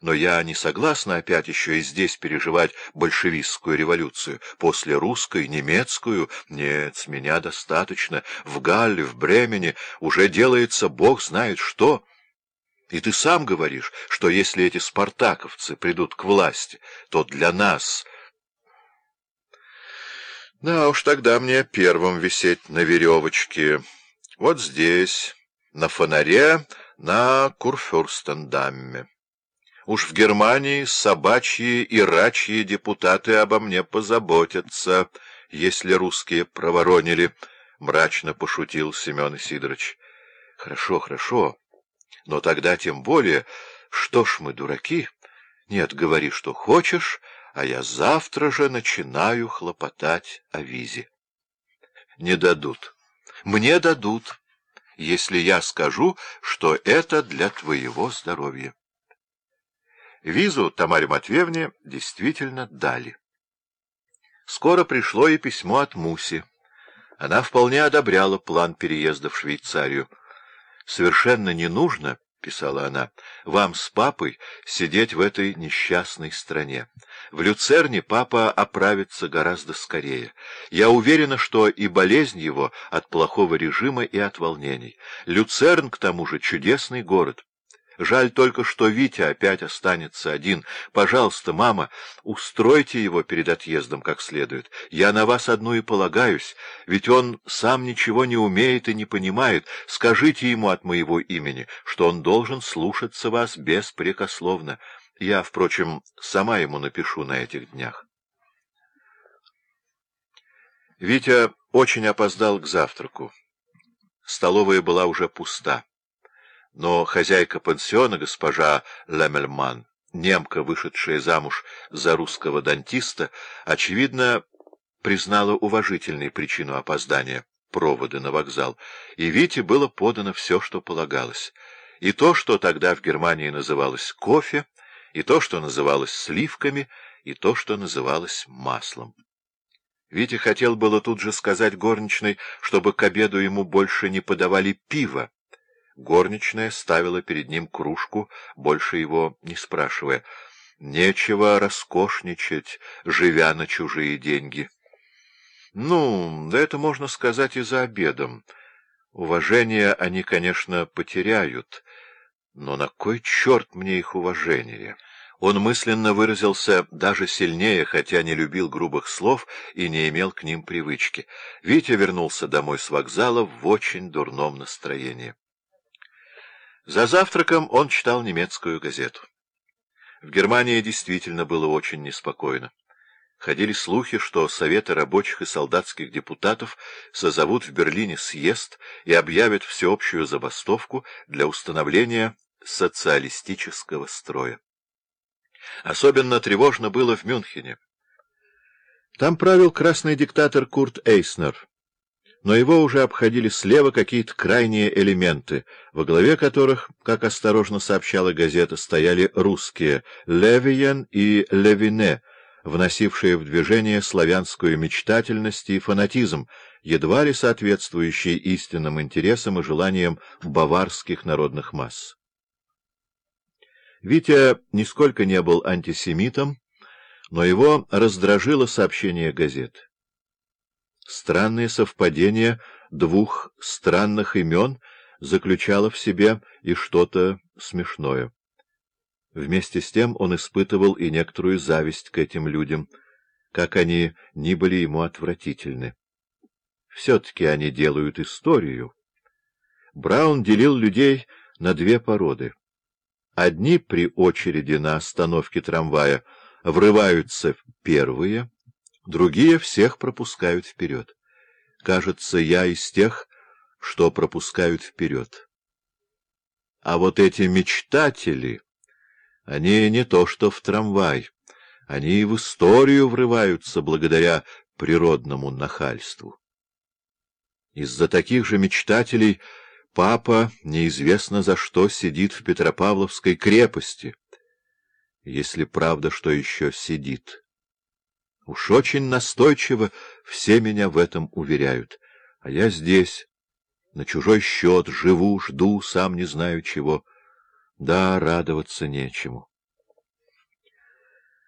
Но я не согласна опять еще и здесь переживать большевистскую революцию. После русской, немецкую... Нет, с меня достаточно. В Галле, в Бремени уже делается бог знает что. И ты сам говоришь, что если эти спартаковцы придут к власти, то для нас... Да уж тогда мне первым висеть на веревочке. Вот здесь, на фонаре, на Курфюрстендамме. Уж в Германии собачьи и рачьи депутаты обо мне позаботятся, если русские проворонили, — мрачно пошутил Семен Сидорович. — Хорошо, хорошо, но тогда тем более, что ж мы дураки? Нет, говори, что хочешь, а я завтра же начинаю хлопотать о визе. Не дадут. Мне дадут, если я скажу, что это для твоего здоровья. Визу Тамаре Матвеевне действительно дали. Скоро пришло и письмо от Муси. Она вполне одобряла план переезда в Швейцарию. «Совершенно не нужно, — писала она, — вам с папой сидеть в этой несчастной стране. В Люцерне папа оправится гораздо скорее. Я уверена, что и болезнь его от плохого режима и от волнений. Люцерн, к тому же, чудесный город. Жаль только, что Витя опять останется один. Пожалуйста, мама, устройте его перед отъездом как следует. Я на вас одну и полагаюсь, ведь он сам ничего не умеет и не понимает. Скажите ему от моего имени, что он должен слушаться вас беспрекословно. Я, впрочем, сама ему напишу на этих днях. Витя очень опоздал к завтраку. Столовая была уже пуста но хозяйка пансиона, госпожа Лемельман, немка, вышедшая замуж за русского дантиста, очевидно, признала уважительной причину опоздания — проводы на вокзал, и Вите было подано все, что полагалось. И то, что тогда в Германии называлось кофе, и то, что называлось сливками, и то, что называлось маслом. Витя хотел было тут же сказать горничной, чтобы к обеду ему больше не подавали пиво, Горничная ставила перед ним кружку, больше его не спрашивая. Нечего роскошничать, живя на чужие деньги. Ну, да это можно сказать и за обедом. Уважение они, конечно, потеряют, но на кой черт мне их уважение? Он мысленно выразился даже сильнее, хотя не любил грубых слов и не имел к ним привычки. Витя вернулся домой с вокзала в очень дурном настроении. За завтраком он читал немецкую газету. В Германии действительно было очень неспокойно. Ходили слухи, что Советы рабочих и солдатских депутатов созовут в Берлине съезд и объявят всеобщую забастовку для установления социалистического строя. Особенно тревожно было в Мюнхене. Там правил красный диктатор Курт Эйснер но его уже обходили слева какие-то крайние элементы, во главе которых, как осторожно сообщала газета, стояли русские Левиен и Левине, вносившие в движение славянскую мечтательность и фанатизм, едва ли соответствующие истинным интересам и желаниям баварских народных масс. Витя нисколько не был антисемитом, но его раздражило сообщение газет. Странное совпадение двух странных имен заключало в себе и что-то смешное. Вместе с тем он испытывал и некоторую зависть к этим людям, как они ни были ему отвратительны. Все-таки они делают историю. Браун делил людей на две породы. Одни при очереди на остановке трамвая врываются первые — Другие всех пропускают вперед. Кажется, я из тех, что пропускают вперед. А вот эти мечтатели, они не то что в трамвай, они и в историю врываются благодаря природному нахальству. Из-за таких же мечтателей папа неизвестно за что сидит в Петропавловской крепости, если правда, что еще сидит. Уж очень настойчиво все меня в этом уверяют. А я здесь, на чужой счет, живу, жду, сам не знаю чего. Да, радоваться нечему.